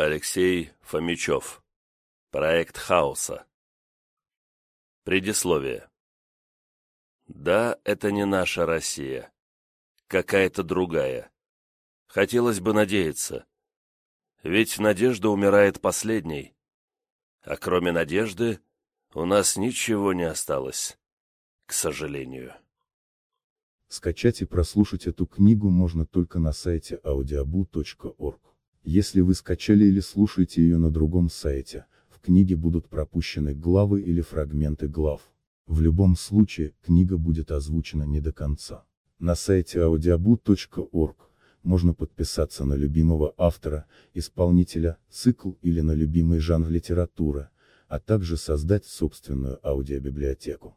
Алексей Фомичев. Проект хаоса. Предисловие. Да, это не наша Россия. Какая-то другая. Хотелось бы надеяться. Ведь надежда умирает последней. А кроме надежды, у нас ничего не осталось. К сожалению. Скачать и прослушать эту книгу можно только на сайте audiobu.org. Если вы скачали или слушаете ее на другом сайте, в книге будут пропущены главы или фрагменты глав. В любом случае, книга будет озвучена не до конца. На сайте audiobu.org можно подписаться на любимого автора, исполнителя, цикл или на любимый жанр литературы, а также создать собственную аудиобиблиотеку.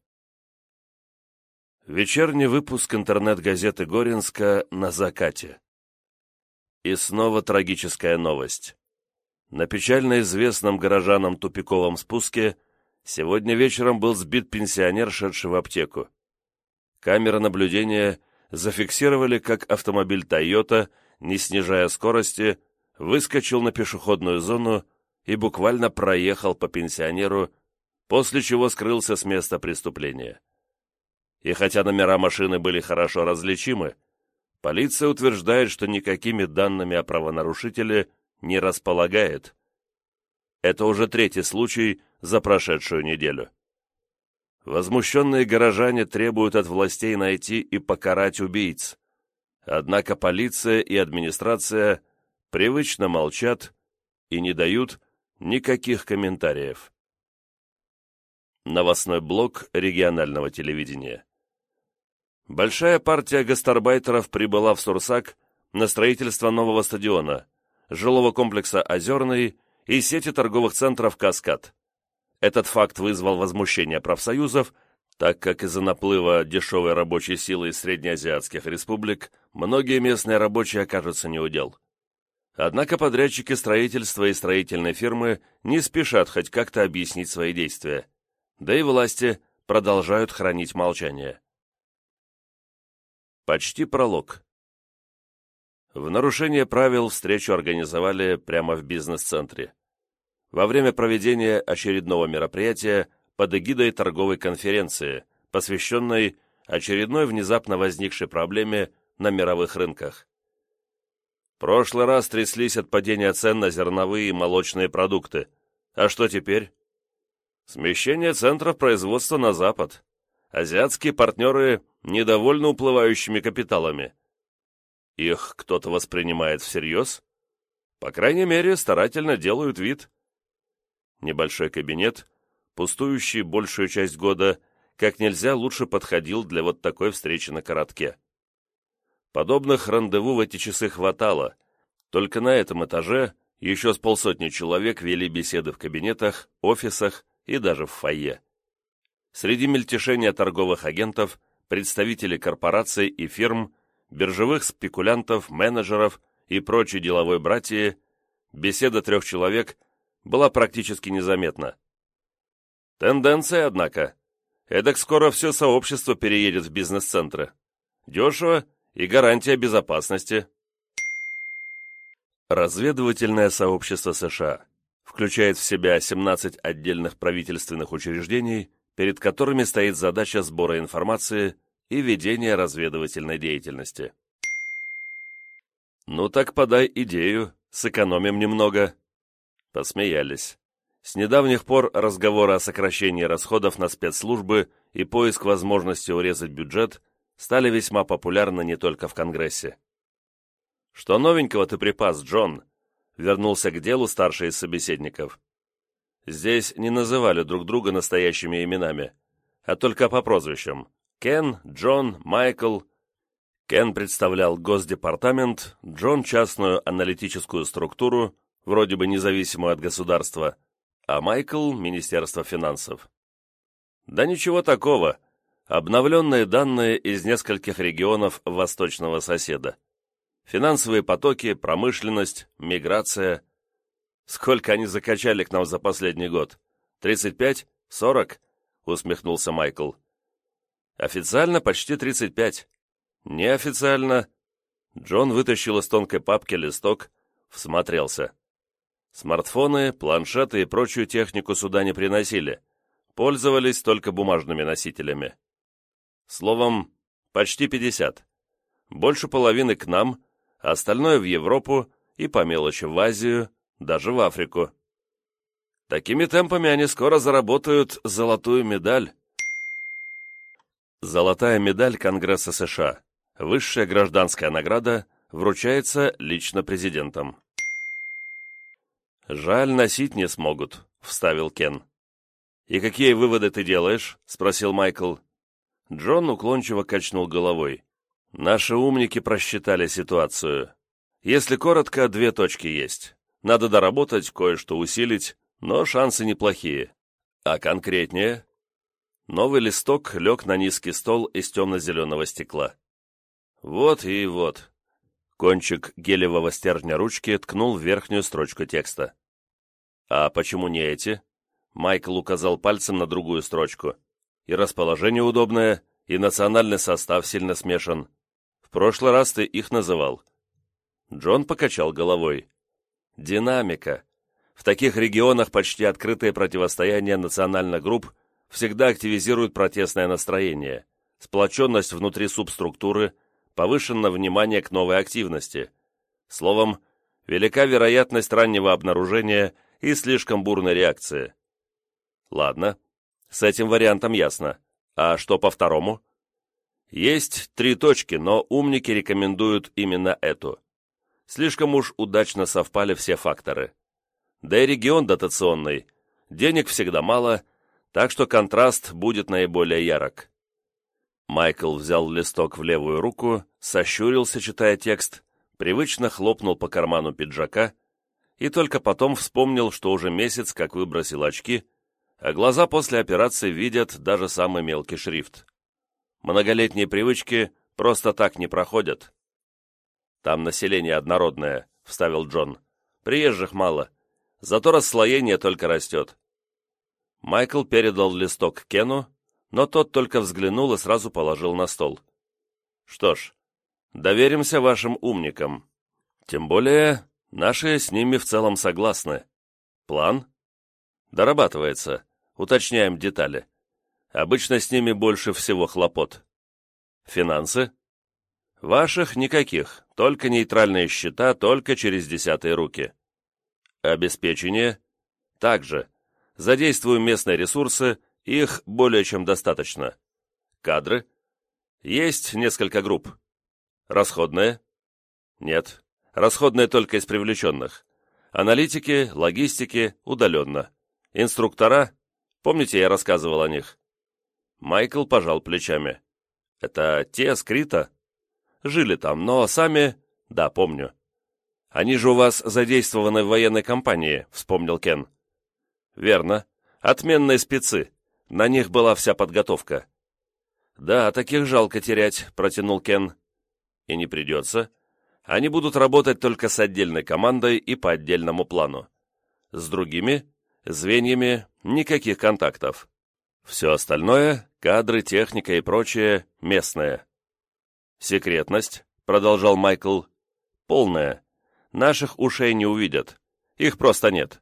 Вечерний выпуск интернет-газеты Горинска на закате. И снова трагическая новость. На печально известном горожанам тупиковом спуске сегодня вечером был сбит пенсионер, шедший в аптеку. Камеры наблюдения зафиксировали, как автомобиль «Тойота», не снижая скорости, выскочил на пешеходную зону и буквально проехал по пенсионеру, после чего скрылся с места преступления и хотя номера машины были хорошо различимы, полиция утверждает, что никакими данными о правонарушителе не располагает. Это уже третий случай за прошедшую неделю. Возмущенные горожане требуют от властей найти и покарать убийц. Однако полиция и администрация привычно молчат и не дают никаких комментариев. Новостной блок регионального телевидения. Большая партия гастарбайтеров прибыла в Сурсак на строительство нового стадиона, жилого комплекса «Озерный» и сети торговых центров «Каскад». Этот факт вызвал возмущение профсоюзов, так как из-за наплыва дешевой рабочей силы из среднеазиатских республик многие местные рабочие окажутся неудел. Однако подрядчики строительства и строительной фирмы не спешат хоть как-то объяснить свои действия. Да и власти продолжают хранить молчание. Почти пролог. В нарушение правил встречу организовали прямо в бизнес-центре. Во время проведения очередного мероприятия под эгидой торговой конференции, посвященной очередной внезапно возникшей проблеме на мировых рынках. Прошлый раз тряслись от падения цен на зерновые и молочные продукты. А что теперь? Смещение центров производства на запад. Азиатские партнеры недовольны уплывающими капиталами. Их кто-то воспринимает всерьез? По крайней мере, старательно делают вид. Небольшой кабинет, пустующий большую часть года, как нельзя лучше подходил для вот такой встречи на коротке. Подобных рандеву в эти часы хватало, только на этом этаже еще с полсотни человек вели беседы в кабинетах, офисах и даже в фойе. Среди мельтешения торговых агентов – представителей корпораций и фирм, биржевых спекулянтов, менеджеров и прочей деловой братьи, беседа трех человек была практически незаметна. Тенденция, однако. Эдак скоро все сообщество переедет в бизнес-центры. Дешево и гарантия безопасности. Разведывательное сообщество США включает в себя 17 отдельных правительственных учреждений, перед которыми стоит задача сбора информации и ведения разведывательной деятельности. «Ну так подай идею, сэкономим немного». Посмеялись. С недавних пор разговоры о сокращении расходов на спецслужбы и поиск возможности урезать бюджет стали весьма популярны не только в Конгрессе. «Что новенького ты припас, Джон?» — вернулся к делу старший из собеседников. Здесь не называли друг друга настоящими именами, а только по прозвищам. Кен, Джон, Майкл. Кен представлял Госдепартамент, Джон – частную аналитическую структуру, вроде бы независимую от государства, а Майкл – Министерство финансов. Да ничего такого. Обновленные данные из нескольких регионов восточного соседа. Финансовые потоки, промышленность, миграция. Сколько они закачали к нам за последний год? 35? 40? Усмехнулся Майкл. Официально почти 35. Неофициально. Джон вытащил из тонкой папки листок, всмотрелся. Смартфоны, планшеты и прочую технику сюда не приносили. Пользовались только бумажными носителями. Словом, почти 50. Больше половины к нам, остальное в Европу и по мелочи в Азию, даже в Африку. Такими темпами они скоро заработают золотую медаль. Золотая медаль Конгресса США, высшая гражданская награда, вручается лично президентом. «Жаль, носить не смогут», — вставил Кен. «И какие выводы ты делаешь?» — спросил Майкл. Джон уклончиво качнул головой. «Наши умники просчитали ситуацию. Если коротко, две точки есть. Надо доработать, кое-что усилить, но шансы неплохие. А конкретнее?» Новый листок лег на низкий стол из темно-зеленого стекла. Вот и вот. Кончик гелевого стержня ручки ткнул в верхнюю строчку текста. «А почему не эти?» Майкл указал пальцем на другую строчку. «И расположение удобное, и национальный состав сильно смешан. В прошлый раз ты их называл». Джон покачал головой. «Динамика. В таких регионах почти открытое противостояние национальных групп всегда активизирует протестное настроение, сплоченность внутри субструктуры, повышенное внимание к новой активности. Словом, велика вероятность раннего обнаружения и слишком бурной реакции. Ладно, с этим вариантом ясно. А что по второму? Есть три точки, но умники рекомендуют именно эту. Слишком уж удачно совпали все факторы. Да и регион дотационный. Денег всегда мало, так что контраст будет наиболее ярок. Майкл взял листок в левую руку, сощурился, читая текст, привычно хлопнул по карману пиджака и только потом вспомнил, что уже месяц как выбросил очки, а глаза после операции видят даже самый мелкий шрифт. Многолетние привычки просто так не проходят. «Там население однородное», — вставил Джон. «Приезжих мало, зато расслоение только растет. Майкл передал листок Кену, но тот только взглянул и сразу положил на стол. «Что ж, доверимся вашим умникам. Тем более, наши с ними в целом согласны. План? Дорабатывается. Уточняем детали. Обычно с ними больше всего хлопот. Финансы? Ваших никаких, только нейтральные счета, только через десятые руки. Обеспечение? Также Задействуем местные ресурсы, их более чем достаточно. Кадры? Есть несколько групп. Расходные? Нет. Расходные только из привлеченных. Аналитики, логистики, удаленно. Инструктора? Помните, я рассказывал о них? Майкл пожал плечами. Это те с Крита? Жили там, но сами... Да, помню. Они же у вас задействованы в военной кампании, вспомнил Кен. «Верно. Отменные спецы. На них была вся подготовка». «Да, таких жалко терять», — протянул Кен. «И не придется. Они будут работать только с отдельной командой и по отдельному плану. С другими, звеньями, никаких контактов. Все остальное, кадры, техника и прочее, местное». «Секретность», — продолжал Майкл, — «полная. Наших ушей не увидят. Их просто нет.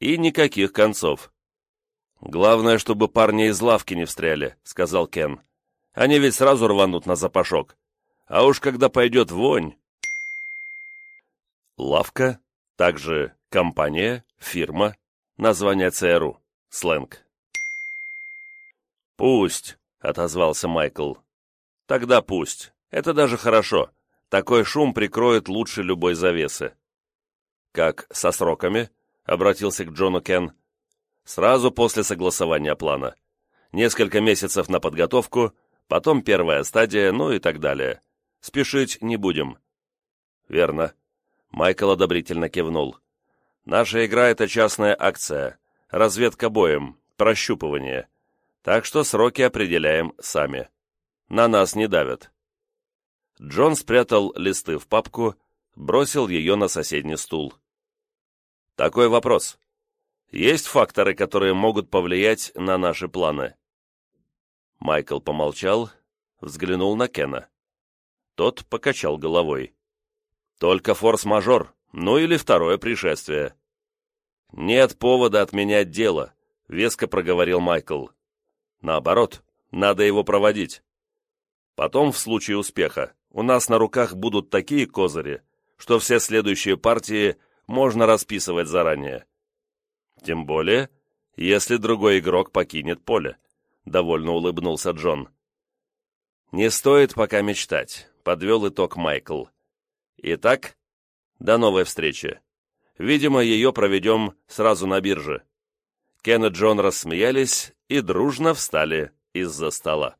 И никаких концов. «Главное, чтобы парни из лавки не встряли», — сказал Кен. «Они ведь сразу рванут на запашок. А уж когда пойдет вонь...» Лавка, также компания, фирма, название ЦРУ, сленг. «Пусть», — отозвался Майкл. «Тогда пусть. Это даже хорошо. Такой шум прикроет лучше любой завесы». «Как со сроками?» обратился к Джону Кен. «Сразу после согласования плана. Несколько месяцев на подготовку, потом первая стадия, ну и так далее. Спешить не будем». «Верно». Майкл одобрительно кивнул. «Наша игра — это частная акция. разведка боем, прощупывание. Так что сроки определяем сами. На нас не давят. Джон спрятал листы в папку, бросил ее на соседний стул. Такой вопрос. Есть факторы, которые могут повлиять на наши планы? Майкл помолчал, взглянул на Кена. Тот покачал головой. Только форс-мажор, ну или второе пришествие. Нет повода отменять дело, веско проговорил Майкл. Наоборот, надо его проводить. Потом, в случае успеха, у нас на руках будут такие козыри, что все следующие партии можно расписывать заранее. Тем более, если другой игрок покинет поле, довольно улыбнулся Джон. Не стоит пока мечтать, подвел итог Майкл. Итак, до новой встречи. Видимо, ее проведем сразу на бирже. Кен и Джон рассмеялись и дружно встали из-за стола.